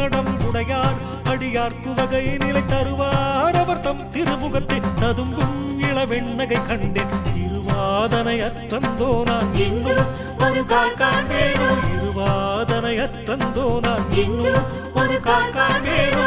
நடம் உடையார். அடியார் குவகை நிலை தருவார். அவர் தம் திருமுகத்தை ததும்பும் இளவெண்ணகை கண்டேன். திருவாதனை அற்றந்தோ நான் இன்னும் ஒரு கால் காண்பேனோ? திருவாதனை அற்றந்தோ நான் இன்னும் ஒரு கால் காண்பேனோ?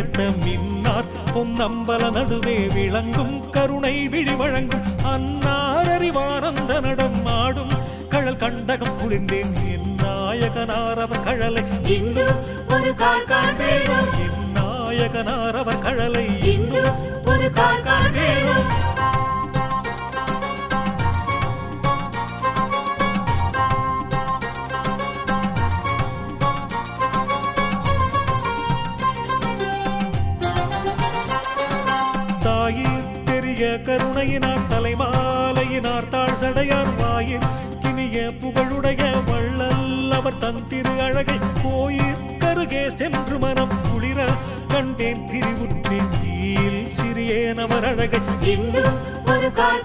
புகழ்ந்தேத்த மின்னார் பொன்னம்பல நடுவே விளங்கும் கருணை விழி வழங்கும் அன்னார் அறிவானந்த நடம் ஆடும். கழல் கண்டகம் குளிர்ந்தேன் என் நாயகனார் அவர் கழலை. இன்னும் ஒரு கால் காண்பேனோ என் கழலை. இன்னும் ஒரு கால் காண்பேனோ பெரிய கருணையினார் தலைமாலையினார் தாழ் சடையார் வாயில் கினிய புகழுடைய வள்ளல் அவர் தன் திரு அழகை கோயில் கருகே சென்று மனம் குளிர கண்டேன் பிரிவுற்றேன் சிறியேன் அவர் அழகை. இன்னும் ஒரு கால்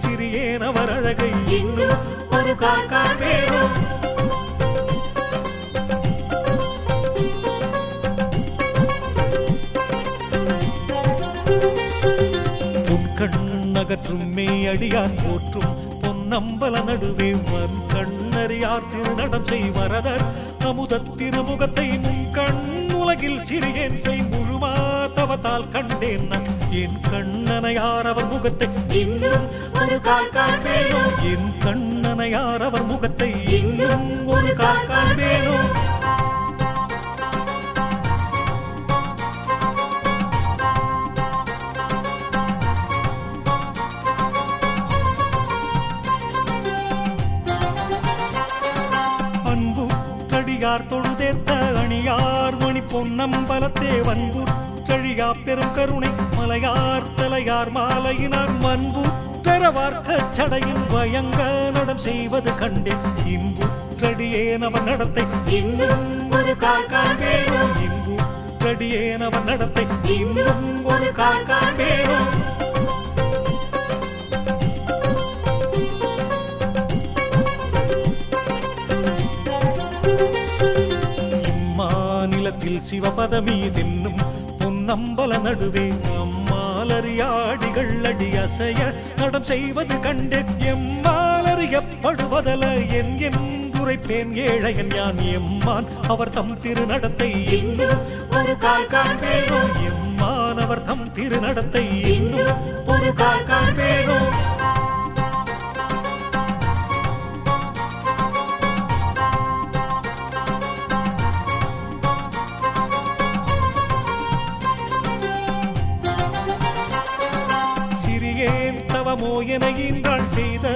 சிறியேன் அவர் அழகை. இன்னும் ஒரு கால் உன் மெய்யடியார் போற்றும் பொன்னம்பல நடுவே வன் கண்ணறியார் திருநடம் செய் வரதர். அமுத திருமுகத்தை முன் கண் உலகில் சிறியேன் செய் முழுமா தவத்தால் கண்டேன் நான். என் கண்ணனையார் அவர் முகத்தை இன்னும் ஒரு கால் காண்பேனோ. என் கண்ணனையார் அவர் முகத்தை இன்னும் ஒரு கால் காண்பேனோ. கடியார் தொழுதேத்த அணியார் மணி பொன்னம்பலத்தே வன்பு கழியா பெரும் கருணை மலையார் தலையார் மாலையினார் மன்பு தரவார்க்க சடையின் பயங்க நடம் செய்வது கண்டே இன்பு கடியேனவன் நடத்தை. இன்னும் ஒரு கால் காண்பேனோ இன்பு நடத்தை. இன்னும் ஒரு கால் காண்பேனோ சிவபதமீ தின்னும் பொன்னம்பல நடுவே அம்மாலறியாடிகள் அடி அசைய நடம் செய்வது கண்டு எம்மாலறியப்படுவதல என் என்றுரைப்பேன் ஏழையன் யான் எம்மான் அவர் தம் திருநடத்தை இன்னும் ஒரு கால் காண்பேனோ எம்மான் அவர் தம் திருநடத்தை இன்னும் ஒரு கால் காண்பேனோ தவமோ என ஈன்றாள் செய்த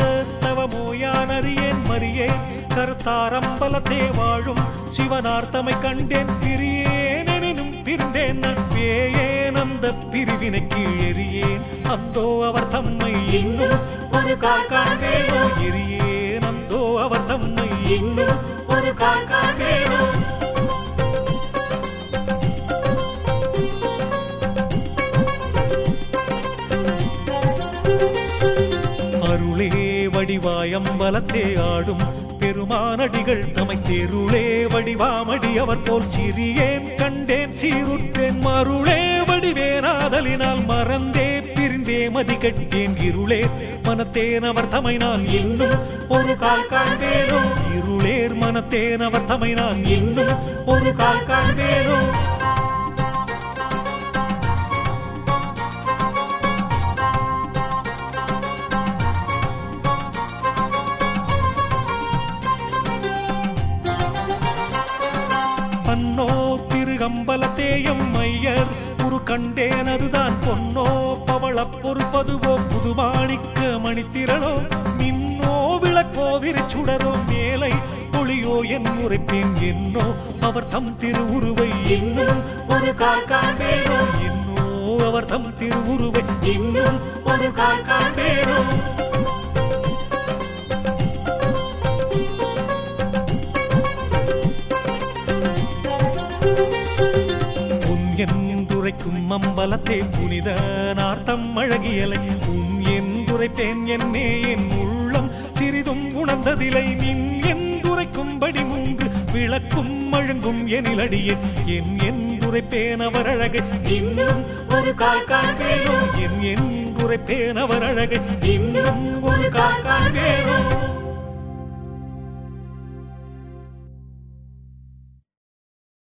தவமோ யான் அறியேன் மறியேன். கருத்தாரம்பலத்தே வாழும் சிவனார்த்தமை கண்டேன். பிரியேன் எனினும் பிரிந்தேன். நட்பேயே பேயேன் அந்த பிரிவினை கீழெறியேன் அந்தோ அவர் தம்மை இன்னும் ஒரு கால் காண்பேனோ? எறியேன் அந்தோ அவர் தம்மை இன்னும் ஒரு கால் காண்பேனோ? அருளே வடிவாயம் வடிவாயம்பலத்தே ஆடும். பெருமானடிகள் தமை தெருளே வடிவாமடி அவர் போல் சிறியேன் கண்டேன். சீருற்றேன் மருளே வடிவேனாதலினால் மறந்தே. பிரிந்தே மதி கட்டேன் இருளே மனத்தேன் அவர் தமை நான் இன்னும் ஒரு கால் காண்பேனோ இருளேர் மனத்தேன் அவர் தமை நான் இன்னும் ஒரு கால் காண்பேனோ திருகம்பலத்தேயம் மையர். குரு கண்டேன் அதுதான் பொன்னோ. பவள பொறுப்பதுவோ புதுமாணிக்க மணித்திரளோ மின்னோ விளக்கோ சுடரோ மேலை ஒளியோ என் உரைப்பேன் என்னோ. அவர் தம் திருவுருவை இன்னும் ஒரு காண்பேனோ. என்னோ அவர் தம் திருவுருவை இன்னும் ஒரு கால் காண்பேனோ. உரைக்கும் அம்பலத்தே புனித நார்த்தம் அழகியலை. உம் என்றுரைப்பேன் என்னே என் உள்ளம் சிறிதும் உணர்ந்ததிலை நின் என்றுரைக்கும்படி மூன்று விளக்கும் அழுங்கும் எனிலடியே என் என்றுரைப்பேன் அவர் அழகை. இன்னும் ஒரு கால் காண்பேனோ? என் என்றுரைப்பேன் அவர் அழகை. இன்னும் ஒரு கால் காண்பேனோ?